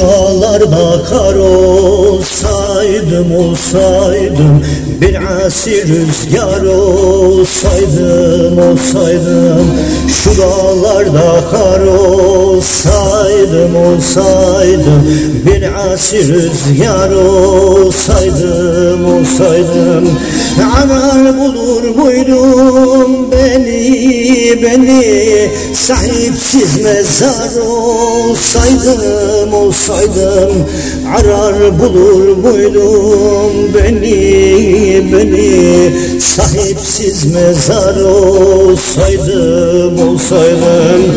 dağlar bakar olsa olsaydım olsaydım Bir asi rüzgar olsaydım olsaydım Şu dağlarda kar olsaydım olsaydım Bir asi rüzgar olsaydım olsaydım. Arar bulur muydum beni beni Sahipsiz mezar olsaydım olsaydım Arar bulur muydum beni beni? Sahipsiz mezar olsaydım olsaydım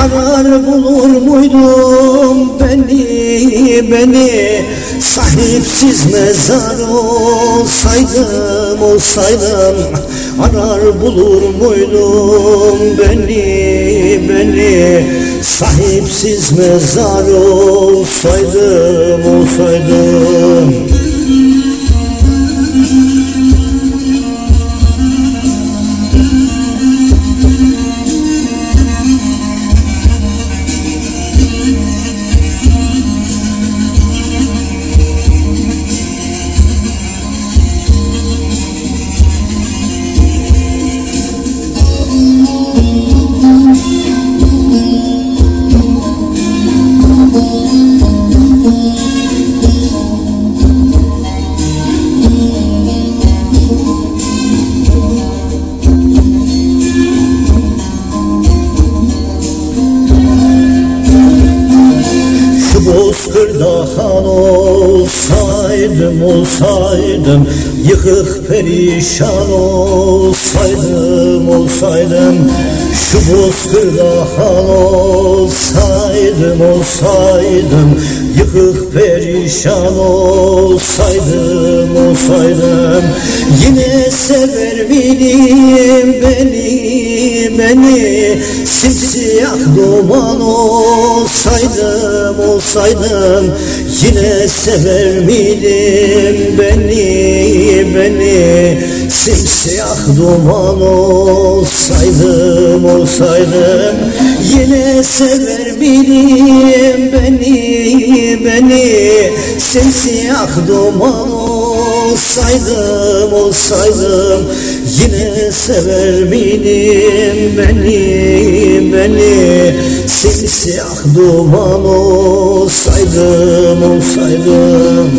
Arar bulur muydum beni beni? Sahipsiz mezar olsaydım olsaydım Arar bulur muydum beni beni Sahipsiz mezar olsaydım bozkırda han olsaydım olsaydım Yıkık perişan olsaydım olsaydım. Şu bozkırda han olsaydım olsaydım Yıkık perişan olsaydım olsaydım. Yine sever miydim beni beni Simsiyah duman olsaydım olsaydım Yine sever miydim beni beni Simsiyah duman olsaydım olsaydım Yine sever miydim beni beni Simsiyah duman olsaydım olsaydım Yine sever miydim beni beni? Simsiyah duman olsaydım olsaydım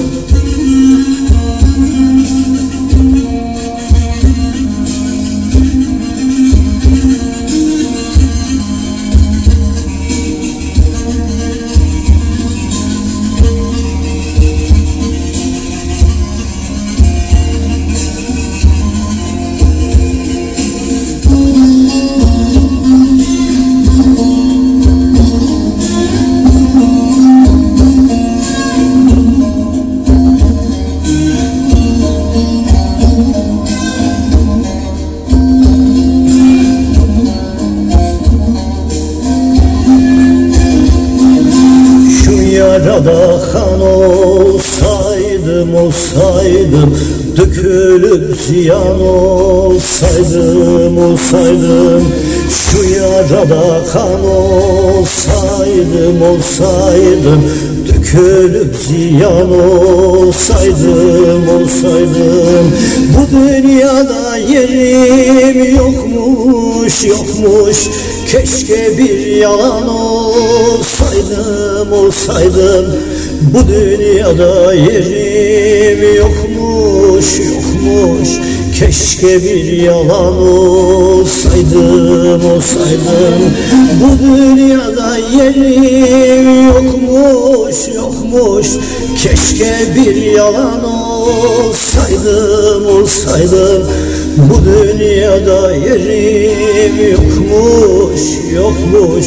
yarada kan olsaydım olsaydım Dökülüp ziyan olsaydım olsaydım Şu yarada kan olsaydım olsaydım Dökülüp ziyan olsaydım olsaydım Bu dünyada yerim yokmuş yokmuş Keşke bir yalan olsaydım olsaydım. Bu dünyada yerim yokmuş yokmuş Keşke bir yalan olsaydım olsaydım. Bu dünyada yerim yokmuş yokmuş. Keşke bir yalan olsaydım olsaydım. Bu dünyada yerim yokmuş yokmuş.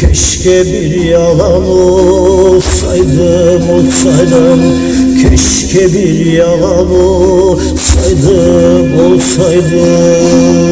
Keşke bir yalan olsaydım olsaydım. Keşke bir yalan olsaydım olsaydım